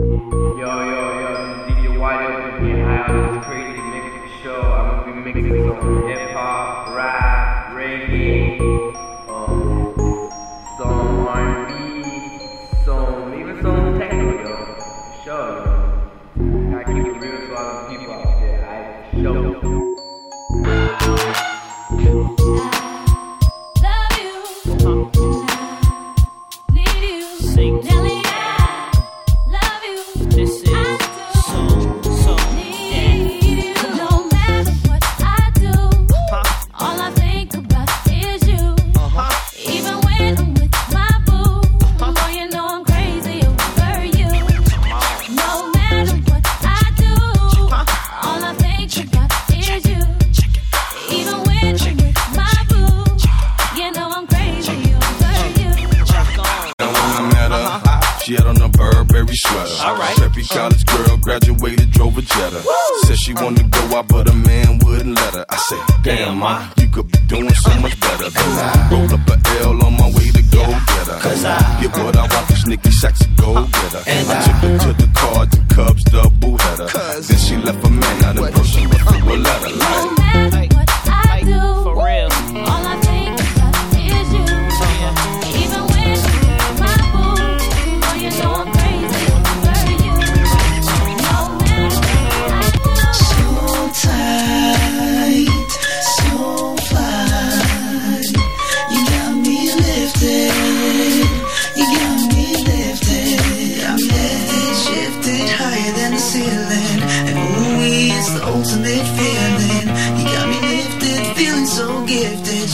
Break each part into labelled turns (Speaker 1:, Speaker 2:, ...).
Speaker 1: Yo, yo, yo, this is DJ Wide Open here. High on this crazy mix for sure. I'm gonna be mixing some hip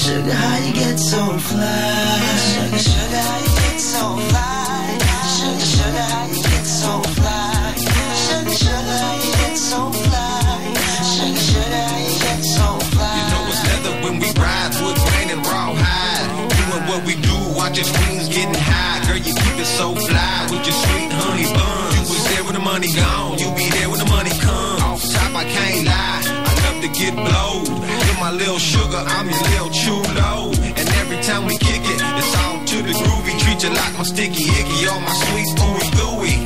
Speaker 1: Sugar, how you get so fly? Sugar, sugar, Sticky icky, all my sweets ooey gooey.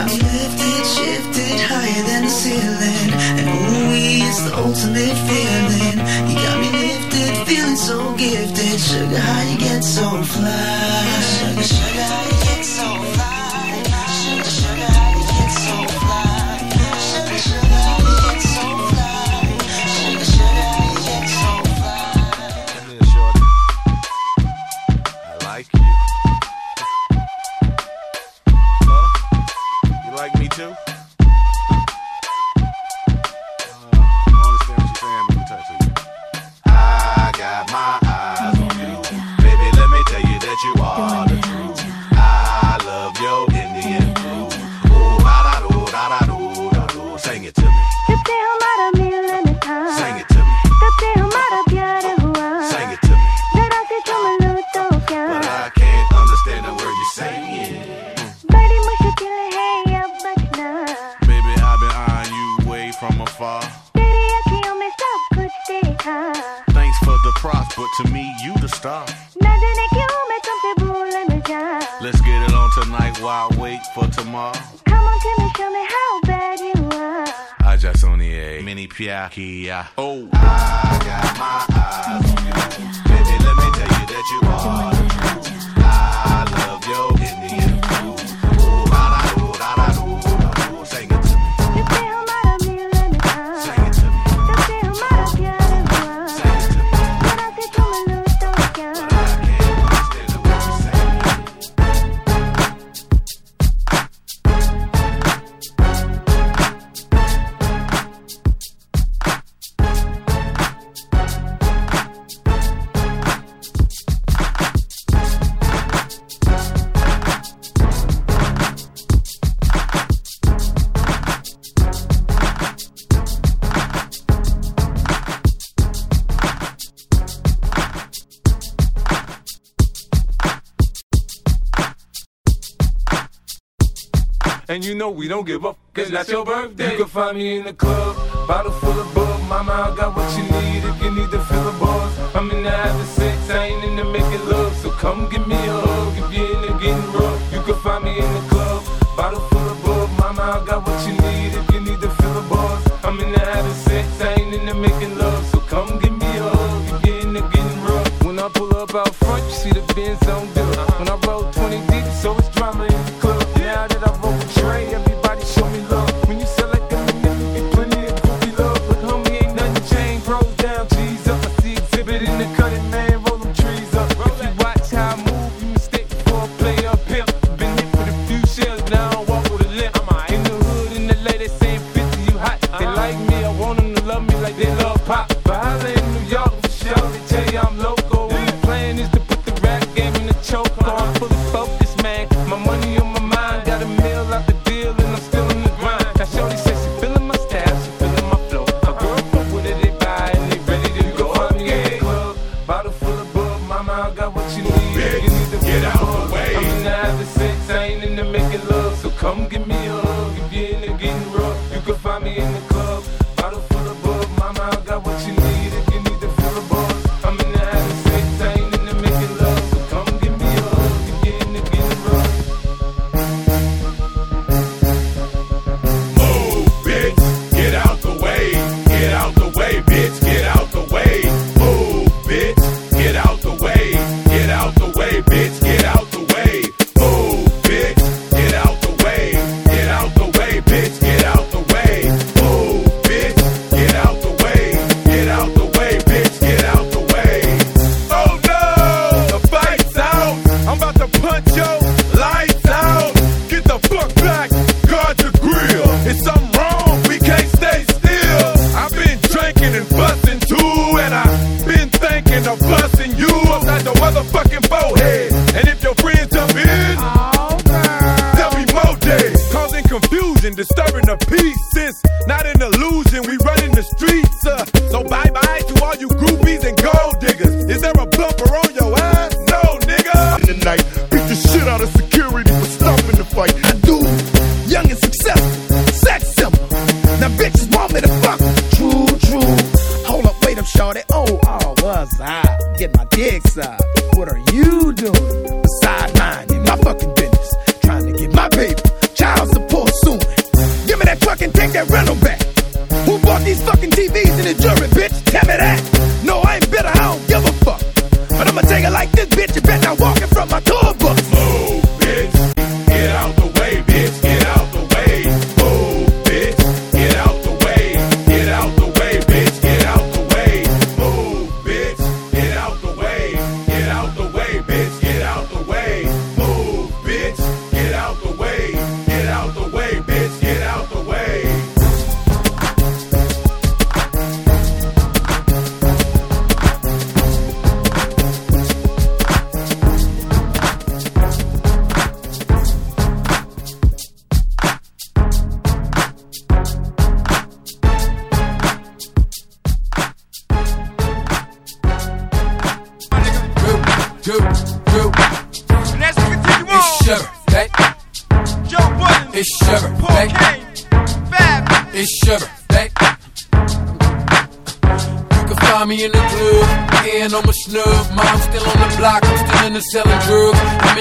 Speaker 1: I'm lifted, shifted higher than the ceiling, and ooey is the ultimate feeling. You got me lifted, feeling
Speaker 2: so gifted. Sugar, how you get so fly? But to me, you the star. Let's get it on tonight while I wait for tomorrow. Come on, tell me, show me how bad you are. I just only a eh? mini piakia. Oh, I got my eyes on you. Baby, let me tell you that you are. I love your And you know we don't give up, cause that's your birthday. You can find me in the club, bottle full of bug. Mama, I got what you need
Speaker 3: if
Speaker 2: you need to
Speaker 3: fill
Speaker 2: the
Speaker 3: buzz,
Speaker 2: I'm in the having sex, I ain't in the making love. So come give me a hug if you're in the getting rough. You can find me in the club, bottle full of bug. Mama, I got what you need if you need to fill the buzz, I'm in the having sex, I ain't in the making love. So come give me a hug if you're in the getting rough.
Speaker 4: When I pull up
Speaker 3: out
Speaker 5: front, you see the Benz on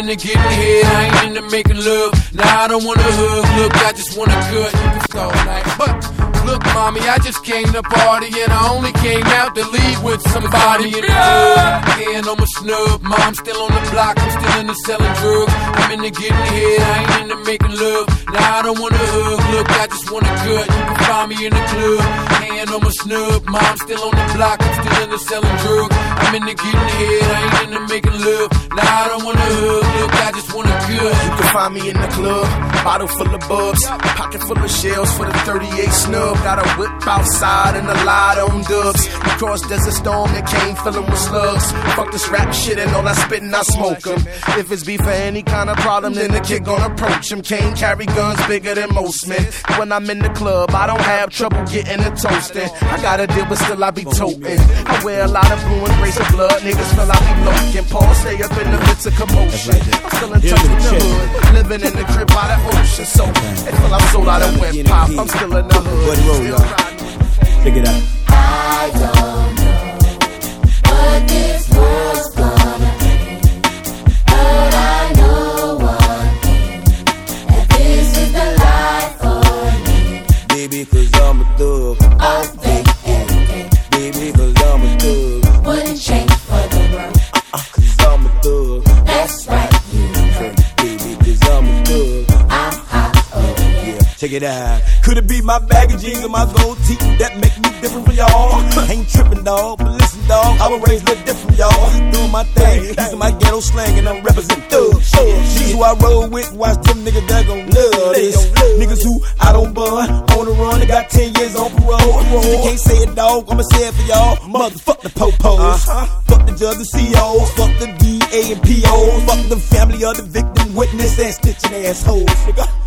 Speaker 5: to get good. You can find me in the club, hand on my snub. Mom still on the block, I'm still in the selling drugs. I'm in the getting head, I ain't in the making love. Nah, I don't wanna hug, look, I just wanna good.
Speaker 4: You can find me in the club Bottle full of bugs, a pocket full of shells for the 38 snub. Got a whip outside and a lot on dubs. We crossed desert storm and came filling with slugs. Fuck this rap shit and all that spitting, I smoke em. If it's beef for any kind of problem, then the kid gonna approach him. Cane carry guns bigger than most men. When I'm in the club, I don't have trouble getting a toasting. I gotta deal, but still I be toting. I wear a lot of blue and race of blood. Niggas feel I be lookin' Paul stay up in the midst of commotion. I'm still in touch with the hood, living in the crib by the ocean. So until I'm sold out of pop, I'm still in the hood. What
Speaker 6: y'all? Figure it out.
Speaker 7: I don't know what this world's gonna be, but I know one thing: that this is the life for me. Baby, i I'm a thug. I think.
Speaker 4: Check it out. Could it be my bag of jeans or my gold teeth that make me different from y'all? Ain't tripping, dog, but listen, dog, I was raised a little different, y'all. Doing my thing, using my ghetto slang, and I'm representing thugs. These who I roll with, watch them niggas that gon' love this. Niggas who I don't bun, on the run, they got 10 years on parole. If you can't say it, dog, I'ma say it for y'all. Motherfuck the popos. Fuck the judge and COs. Fuck the DA and POs. Fuck the family of the victim, witness, and snitching assholes. Nigga.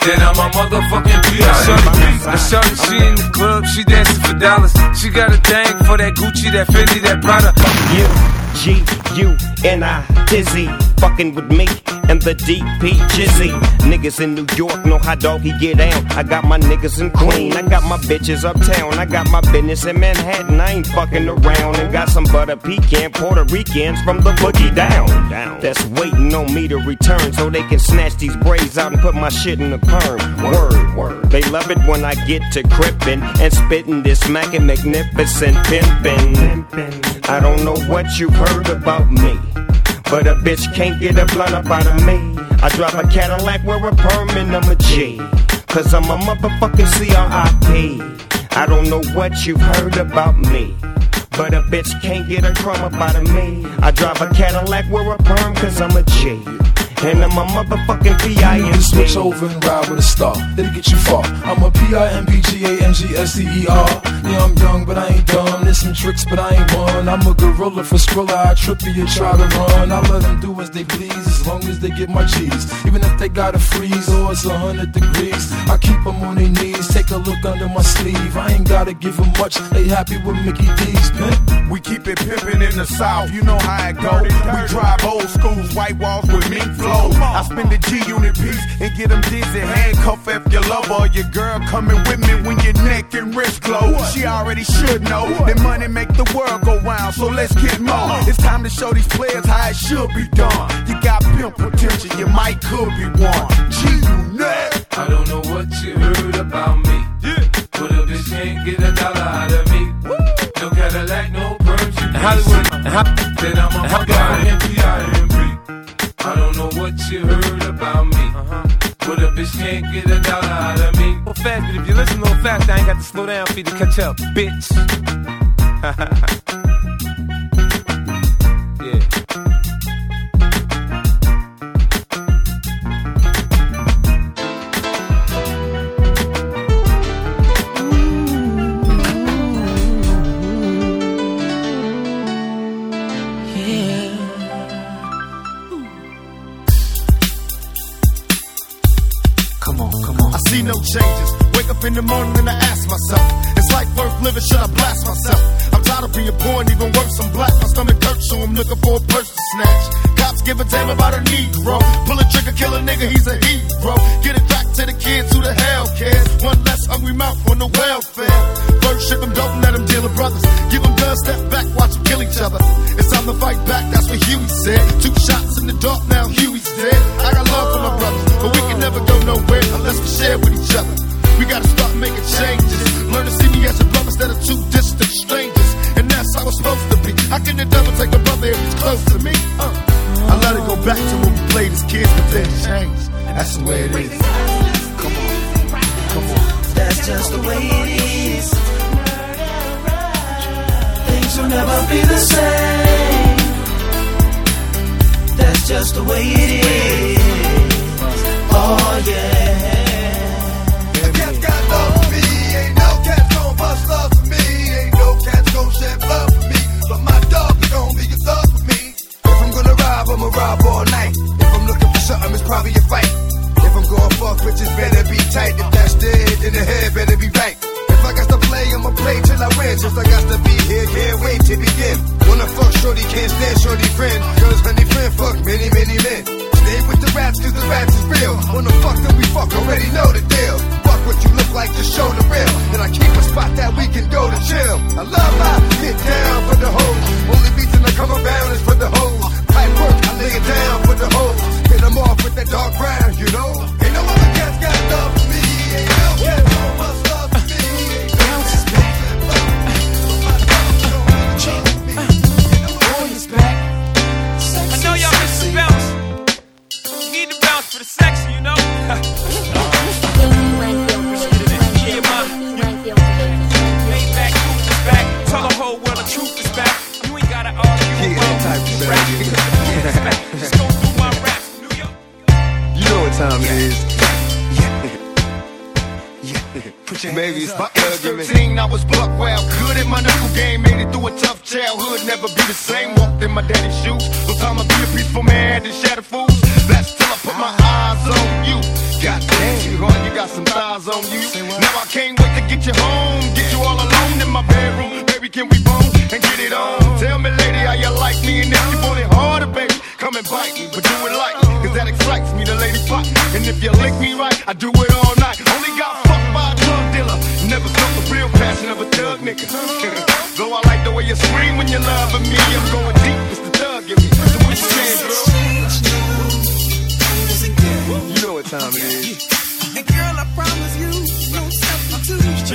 Speaker 2: Then I'm a motherfucking. I saw her, she in the club, she dancing for dollars. She got a thing for that Gucci, that Fendi, that Prada.
Speaker 8: U G U N I Dizzy, fucking with me and the DP Jizzy. Niggas in New York know how doggy get down. I got my niggas in Queen, I got my bitches uptown, I got my business in Manhattan. I ain't fucking around and got some butter pecan Puerto Ricans from the boogie down. down. That's waiting on me to return so they can snatch these braids out and put my shit in the perm. Word, word. They love it when I get to crippin' and spittin' this smacking magnificent pimpin'. I don't know what you've about me. But a bitch can't get a blunt up out of me. I drive a Cadillac, wear a perm, and I'm a G. Cause I'm a motherfucking CRIP. I don't know what you've heard about me. But a bitch can't get a crumb up out of me. I drive a Cadillac, wear a perm, cause I'm a G. And I'm a motherfucking
Speaker 9: You switch over and ride with a star. It'll get you far. I'm a a P-I-M-P-G-A-N-G-S-T-E-R. Yeah, I'm young, but I ain't dumb. There's some tricks, but I ain't one. I'm a gorilla for Skrilla. I trip you, try to run. I let them do as they please, as long as they get my cheese. Even if they gotta freeze or it's a hundred degrees, I keep them on their knees. Take a look under my sleeve. I ain't gotta give them much. They happy with Mickey D's. Pimp.
Speaker 10: We keep it pimpin' in the south, you know how it go. We drive old schools, white walls with mink flow. I spend the G unit piece and get them dizzy. Handcuff if your lover or your girl coming with me when your neck and wrist close. She already should know that money make the world go round, so let's get more. It's time to show these players how it should be done. You got pimp potential, you might could be one. G unit.
Speaker 2: I don't know what you heard about me. But a bitch can't get a dollar out of me. No Cadillac, no perms, you see. Then I'm a. I don't know what you heard about me. But a bitch can't get a dollar out of me.
Speaker 11: Well, fast, but if you listen a little fast, I ain't got to slow down for you to catch up, bitch.
Speaker 12: no changes. Wake up in the morning and I ask myself, is life worth living? Should I blast myself? I'm tired of being poor and even worse, I'm black. My stomach hurts, so I'm looking for a purse to snatch. Give a damn about a Negro. Pull a trigger, kill a nigga, he's a hero. Get it back to the kids who the hell cares. One less hungry mouth on the welfare. First ship them, don't let them deal with brothers. Give them guns, step back, watch them kill each other. It's time to fight back, that's what Huey said. Two shots in the dark, now Huey's dead. I got love for my brothers, but we can never go nowhere unless we share with each other. We gotta start making changes. Learn to see me as a brother instead of two distant strangers. And that's how it's supposed to be. How can the devil take a brother if he's close to me? Uh. I let it go back to when we played as kids, but then changed. That's the way it is. Come on. Come on.
Speaker 13: That's just the way it is. Things will never be the same. That's just the way it is. Oh yeah.
Speaker 12: All night. If I'm looking for something, it's probably a fight. If I'm going fuck, bitches better be tight. If that's dead, then the head better be right. If I got to play, I'ma play till I win. Since I got to be here, can't wait to begin. Wanna fuck shorty, can't stand shorty friend. Cause honey friend fuck many, many men. Stay with the rats, cause the rats is real. Wanna fuck, then we fuck, already know the deal what you look like, just show the real. And I keep a spot that we can go to chill. I love my get down for the hoes. Only reason I come around is
Speaker 14: for the hoes. Pipe
Speaker 12: work, I lay it down for the hoes. Hit them off with that dark brown,
Speaker 14: you know. Ain't no other cats got love for me. Ain't no Hell, yeah, no Maybe it's my argument.
Speaker 12: 13, I was buck wild, good at my knuckle game, made it through a tough childhood, never be the same. Walked in my daddy's shoes, no time to be a peaceful man and shatter fools. That's till I put my eyes on you. God damn, you hard, you got some thighs on you. Now I can't wait to get you home, get you all alone in my bedroom. Baby, can we bone and get it on? Tell me, lady, how you like me, and if you want it harder, baby, come and bite me, but do it like, cause that excites me, the lady pot. And if you lick me right, I do it all when you're loving me, I'm going deep, it's the thug in me. So what you saying, girl?
Speaker 14: You know what time it is.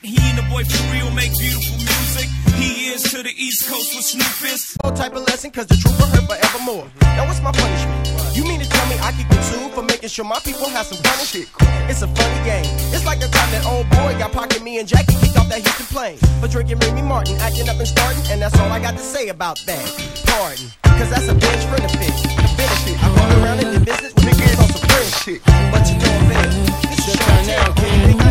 Speaker 15: He and the boy for real make beautiful music. He is to the East Coast with Snoop is.
Speaker 16: No type of lesson, cause the truth will hurt forevermore. Now what's my punishment? You mean to tell me I could get sued for making sure my people have some punishment? It's a funny game. It's like the time that old boy got pocket me and Jackie kicked off that Houston plane. For drinking Remy Martin, acting up and starting, and that's all I got to say about that. Pardon. Cause that's a bench benefit. A benefit. I run around in the business with niggas on some real shit. But you know I'm in. This is your now,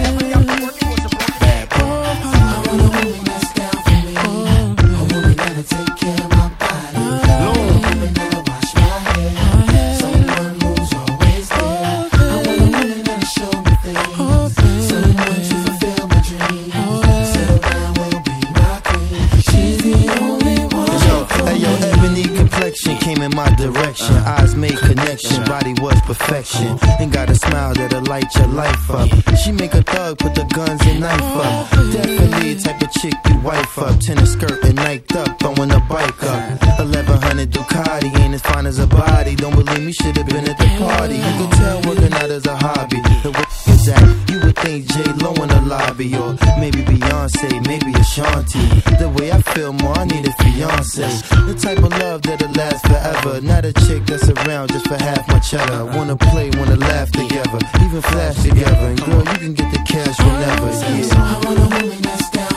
Speaker 17: direction. Eyes made connection, body was perfection. And got a smile that'll light your life up. She make a thug, put the guns and knife up. Definitely type of chick you wife up. Tennis skirt and niked up, throwing a bike up. 1100 Ducati ain't as fine as a body. Don't believe me, should have been at the party. You can tell working out is a hobby. The way is at, you would think J Lo in the lobby, or maybe Beyonce, maybe Ashanti. The way I feel more, I need a fiance. The type of love that'll last forever. Not a chick that's around just for half my cheddar. Wanna play, wanna laugh together, even flash together. And girl, you can get the cash whenever.
Speaker 18: So I want a woman that's down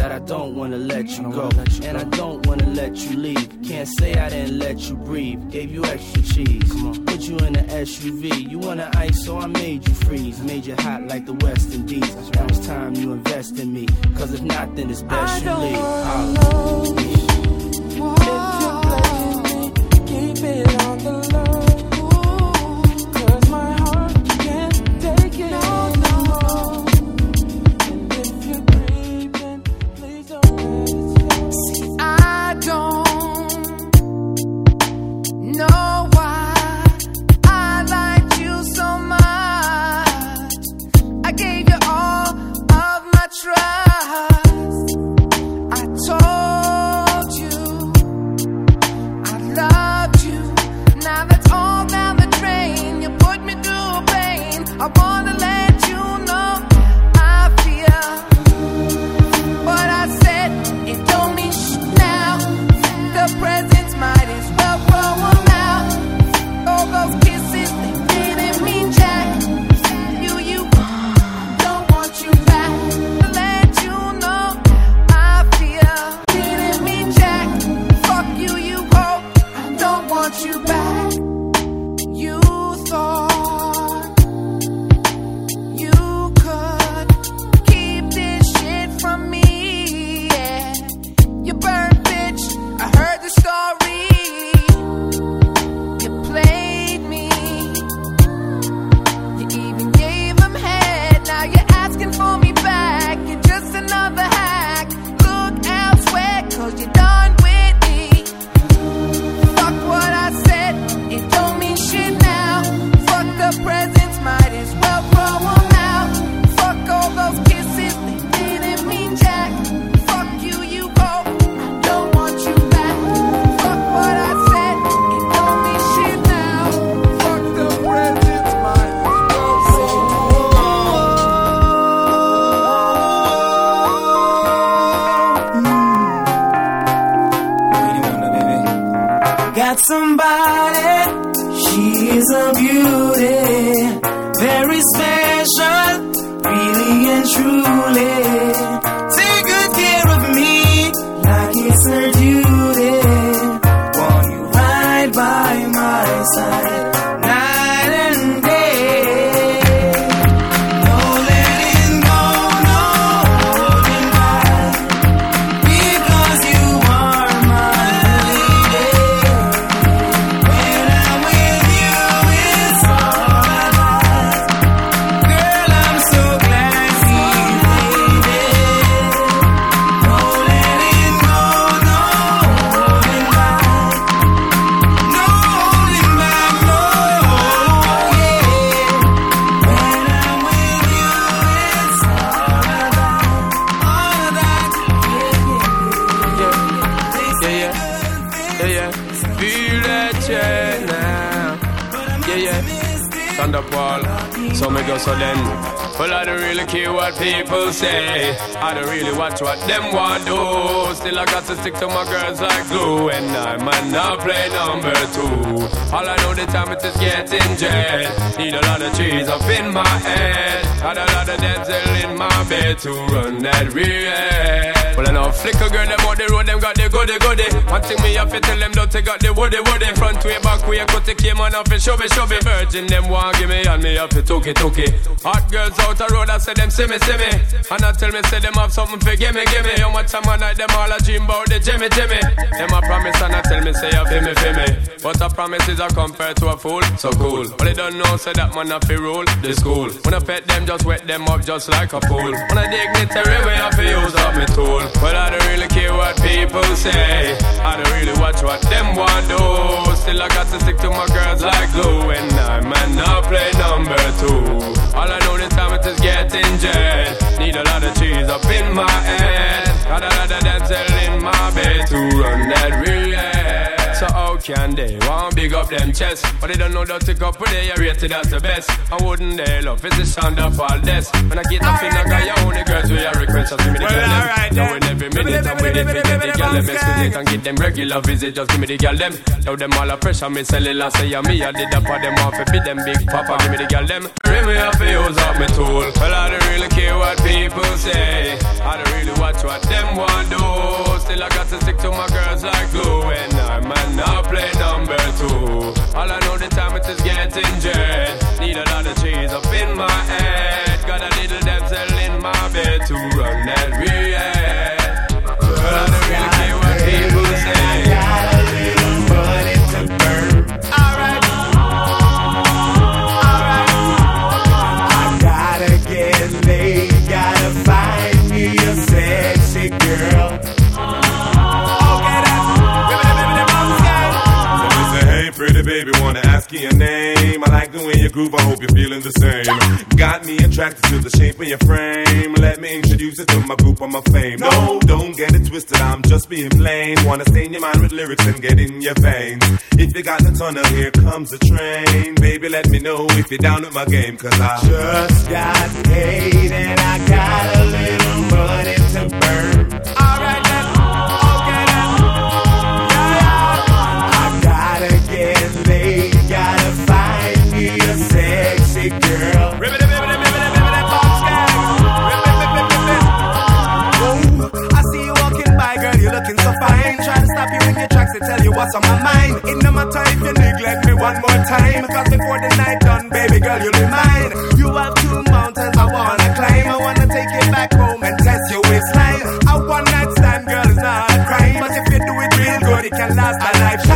Speaker 6: that I don't wanna let you go, and I don't wanna let you leave. Can't say I didn't let you breathe. Gave you extra cheese. Put you in the SUV. You wanna ice, so I made you freeze. Made you hot like the West Indies. Now it's time you invest in me. Cause if not, then it's best you leave.
Speaker 2: Thunderfall. So me go so then. Well, I don't really care what people say. I don't really watch what them want do. Still, I got to stick to my girls like glue. And I might not play number two. All I know the time it is getting jet. Need a lot of trees up in my head. Got a lot of dental in my bed to run that real. Well, I know flicker girl, them on the road, them got the goody goody. One thing me have to tell them, don't take out the woody woody. Front way, back way, cut the came on off and show me, show me. Virgin, them want give me, and me have to took it, took it. Hot girls out the road, I say them see me, see me. And I tell me, say them have something for gimme, gimme. How much time I night, them all a dream about the Jimmy, Jimmy. Them a promise, and I tell me, say you feel me, feel me. But a promise is a compared to a fool, so cool. But they don't know, say that man a fi rule the school. When I pet them, just wet them up just like a pool. When I dignitary way, I fi use up me tool. Well, I don't really care what people say. I don't really watch what them want do. Still, I got to stick to my girls like glue. And I might not play number two. All I know this time is getting jet. Need a lot of cheese up in my head. Got a lot of dental in my bed to run that real. Can they want big up them chest? But they don't know that to go put they are rated as the best. I wouldn't they love it's the sound of all this. When I get up in the guy, you only girls we are request just give me the girl them. Now in every minute I'm with it, fit it, the girl them excuse and get them regular visit. Just give me the girl them. Now them all a pressure me sell it last say me I did up for them off bit them big papa give me the girl them. Bring me up and use up my tool. Well I don't really care what people say. I don't really watch what them want do. Still I got to stick to my girls like glue. And I might not play number two. All I know the time it is getting jet. I
Speaker 19: like the way you groove, I hope you're feeling the same. Got me attracted to the shape of your frame. Let me introduce you to my group of my fame. No, don't get it twisted, I'm just being plain. Wanna stain your mind with lyrics and get in your veins. If you got the tunnel, here comes the train. Baby, let me know if you're down with my game, cause I
Speaker 20: Just got paid and I got a little money to burn. Alright then, okay then. Yeah, yeah. I gotta get laid, bibbity. Oh, I see you walking by, girl, you looking so fine. Try to stop you in your tracks to tell you what's on my mind. In no matter if you neglect me one more time. Cause before the night done, baby girl, you'll be mine. You have two mountains I wanna climb. I wanna take you back home and test your waistline. A one night stand, girl, is not a crime. But if you do it real good, it can last a lifetime.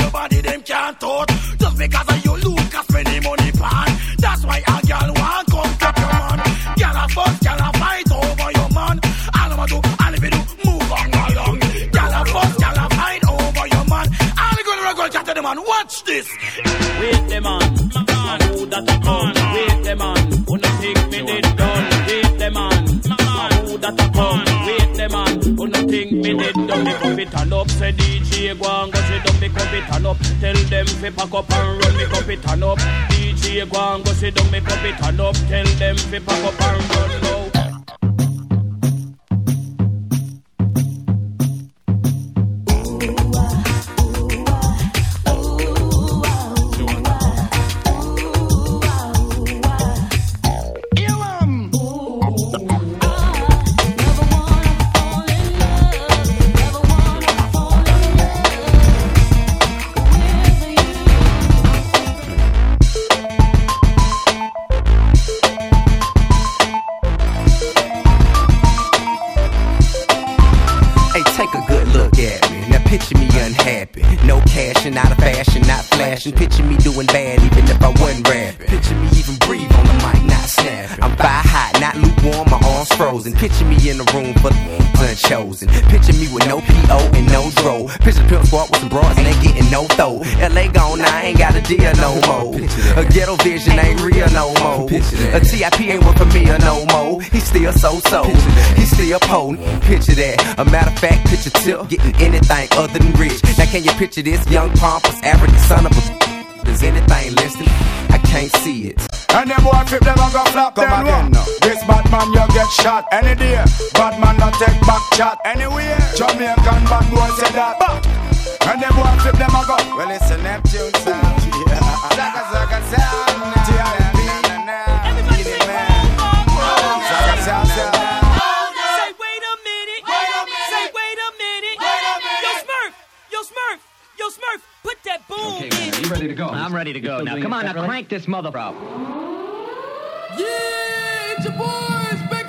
Speaker 21: Your
Speaker 22: body, them can't touch. Just because of you, Lucas spend the money pan. That's why a gyal want come tap your man. Gyal a bust, gyal a fight over your man. All I'ma do, all if you do, move on along. Gyal a bust, gyal a fight over your man. All the girl go chat to the man, watch this.
Speaker 23: Wait the man, man who that a come? Wait the man, who no think me did no me did done? Me cup it and up, say DJ go and go sit down. Me cup it and up, tell them fi pack up and run. Me cup it and up, DJ go and go sit down. Me cup it and up, tell them fi pack up and run now.
Speaker 14: Of unchosen. Picture me with no PO and no dro. Picture Pimp Squad with some bras and ain't getting no throw. LA gone, I ain't got a deal no more. A ghetto vision ain't real no more. A TIP ain't for me or no more. He still so so. He still potent. Picture that. A matter of fact, picture Tip getting anything other than rich. Now can you picture this young pompous African son of a? Is anything listening? I can't see it.
Speaker 24: And them boy flip them and go flop
Speaker 14: Come
Speaker 24: them
Speaker 14: again
Speaker 24: low. This bad man you get shot any day. Bad man not take back chat anywhere. Jamaican bad boy say that. Bah. And them boy flip them and go. Well it's a Neptune sound. Yeah. Zaka zaka sound.
Speaker 25: Ready to go? I'm ready to go. Now, come on, now crank this mother up.
Speaker 26: Yeah, it's your boys back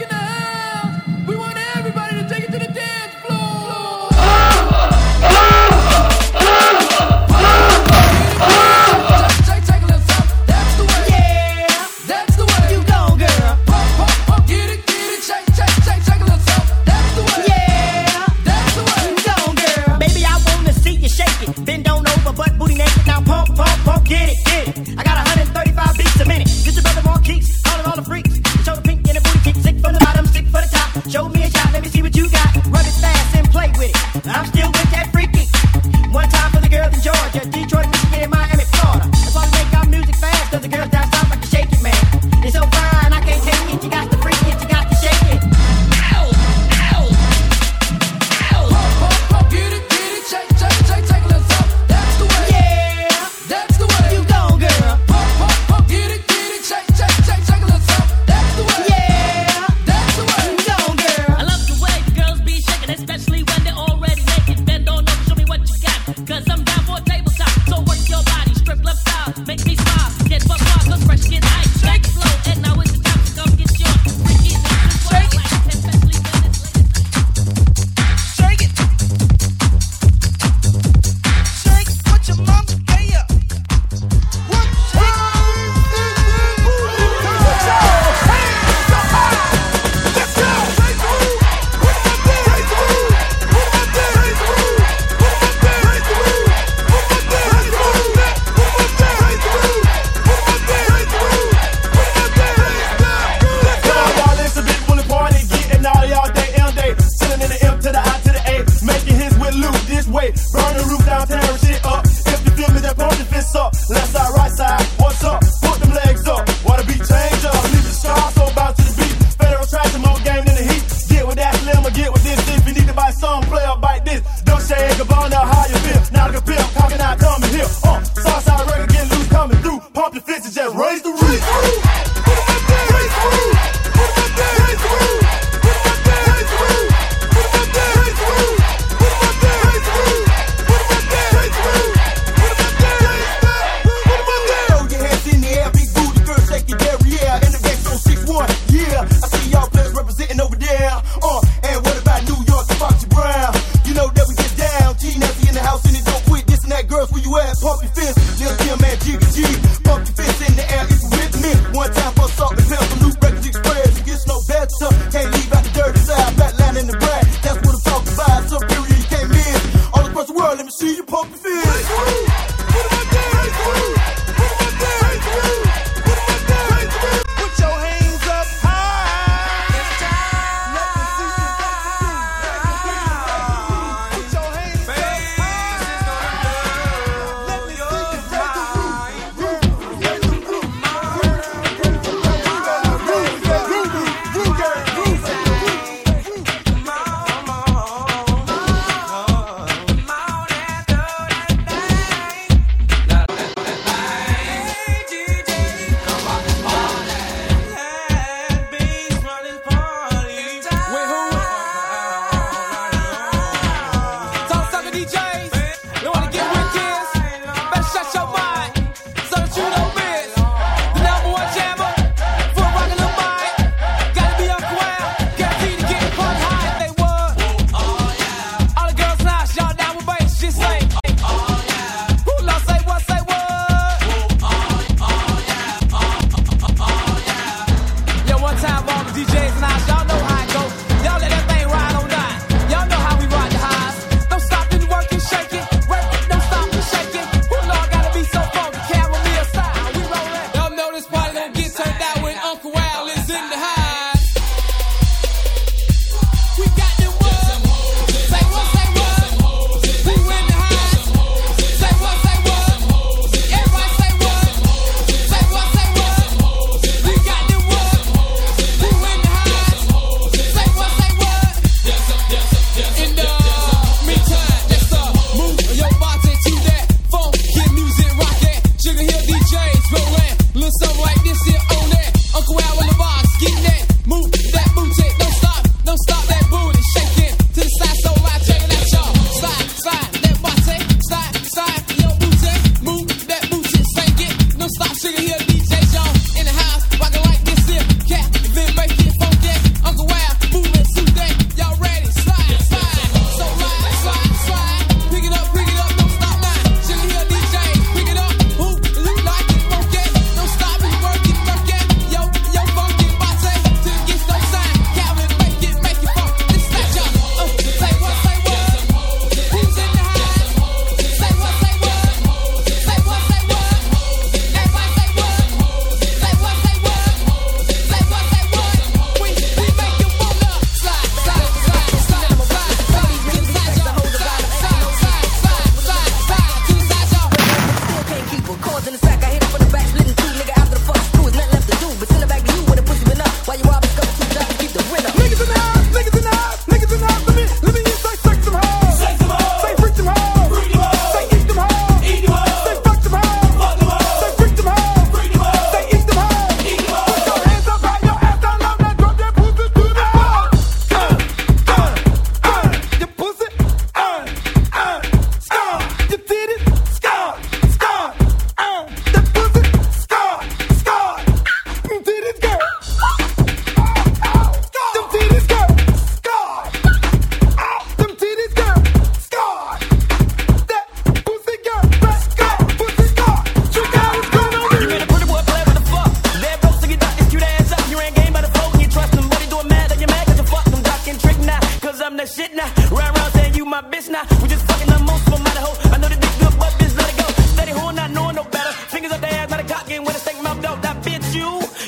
Speaker 26: fucking with a
Speaker 22: steak mouth dog that bitch you.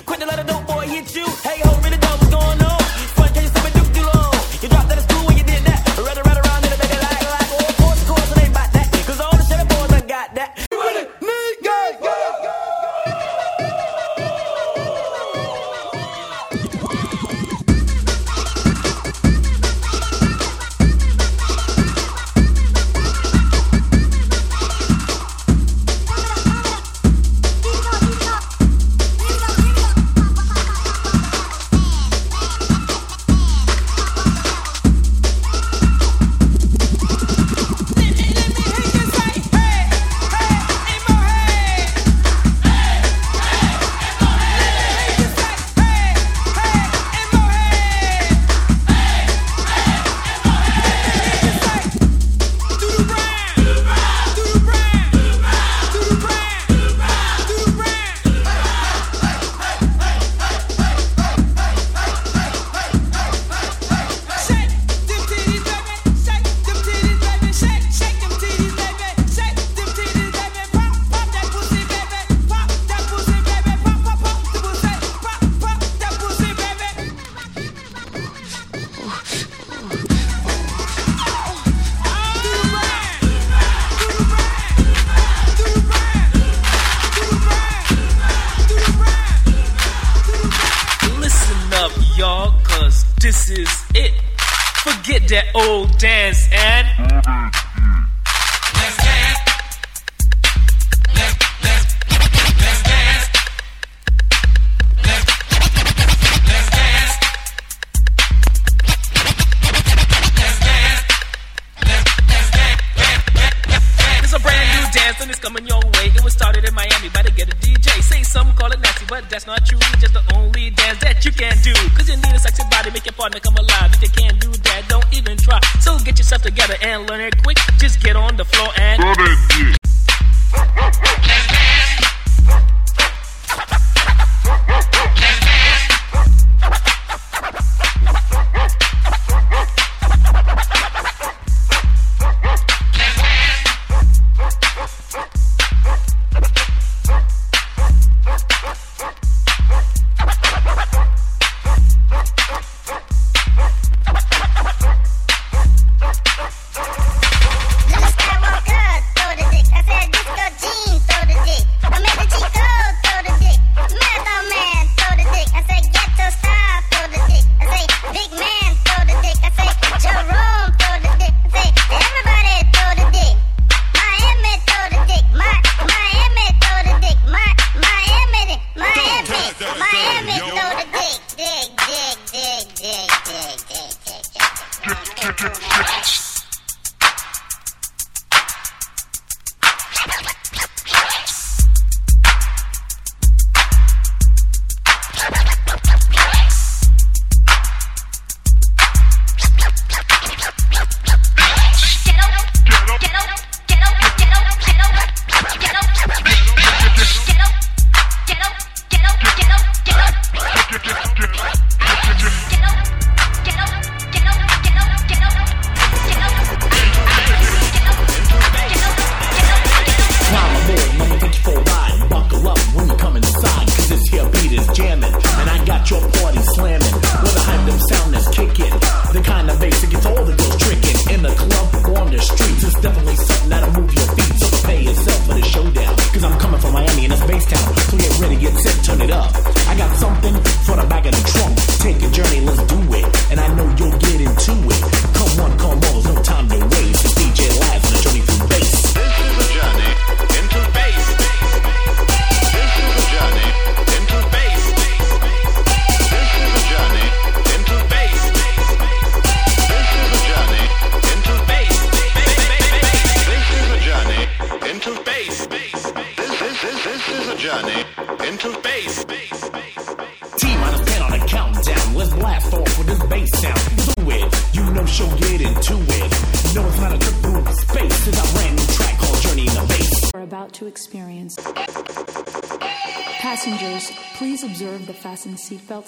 Speaker 22: together and learn it.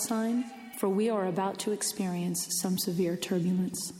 Speaker 27: sign, for we are about to experience some severe turbulence.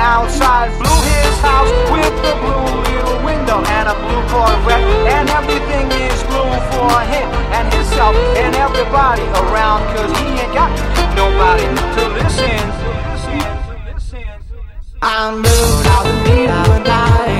Speaker 28: outside, blew his house with a blue little window and a blue Corvette. And everything is blue for him and himself and everybody around, cause he ain't got nobody to listen. I knew I would need a night.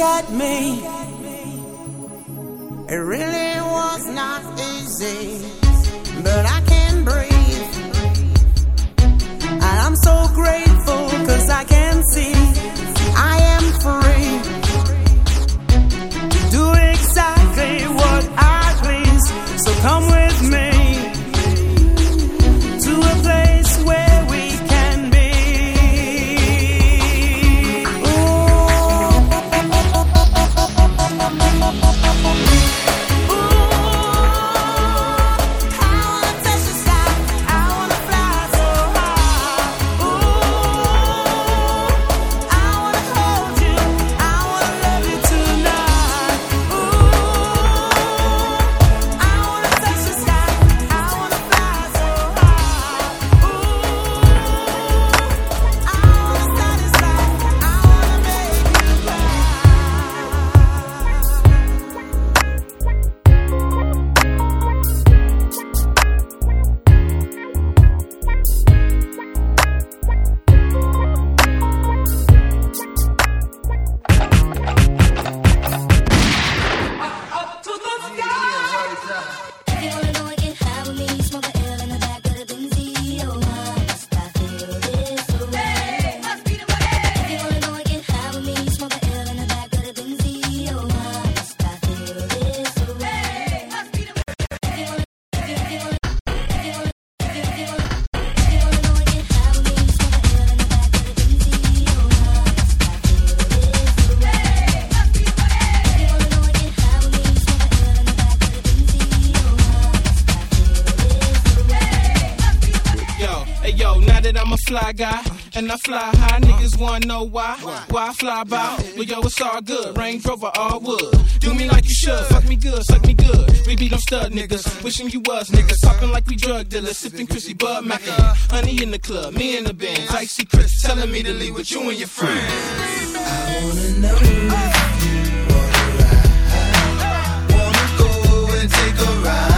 Speaker 28: at
Speaker 10: me. and
Speaker 29: I
Speaker 30: fly high. Niggas wanna know why? Why I fly by? Well, yo, it's all good. Range Rover, all wood. Do me like you should. Fuck me good, suck me good. We beat them stud niggas. Wishing you was niggas. Talking like we drug dealers. Sipping Chrissy Bud Macca. Honey in the club, me in the Benz. Icy Chris telling me to leave with you and your friends.
Speaker 18: I wanna know if you wanna ride. Wanna go and take a ride.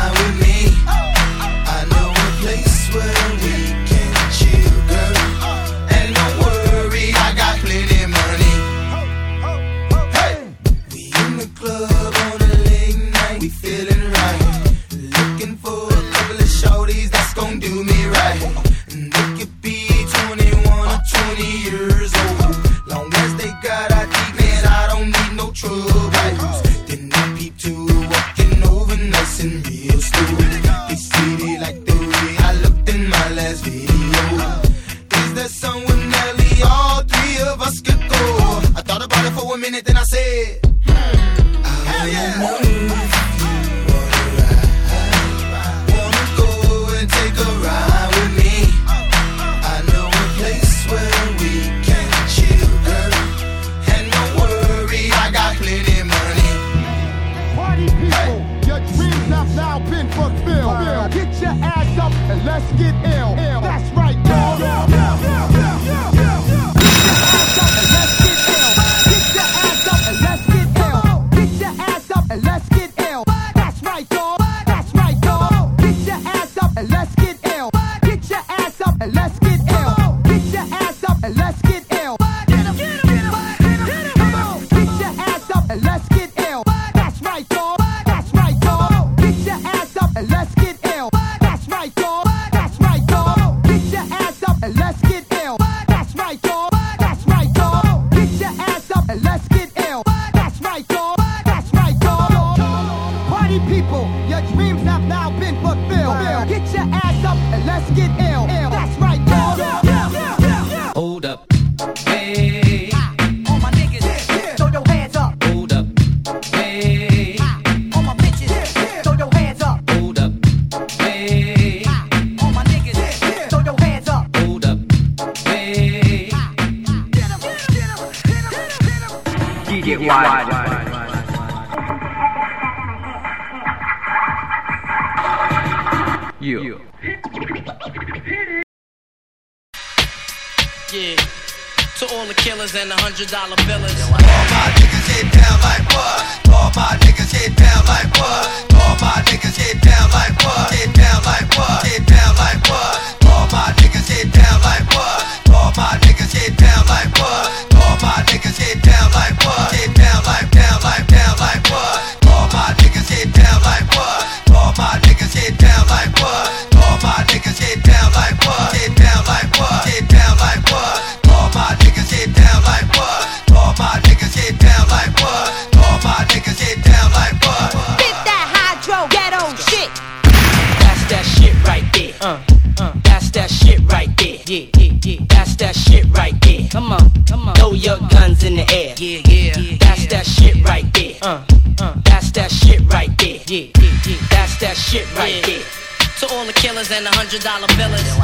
Speaker 31: And the hundred dollar billers.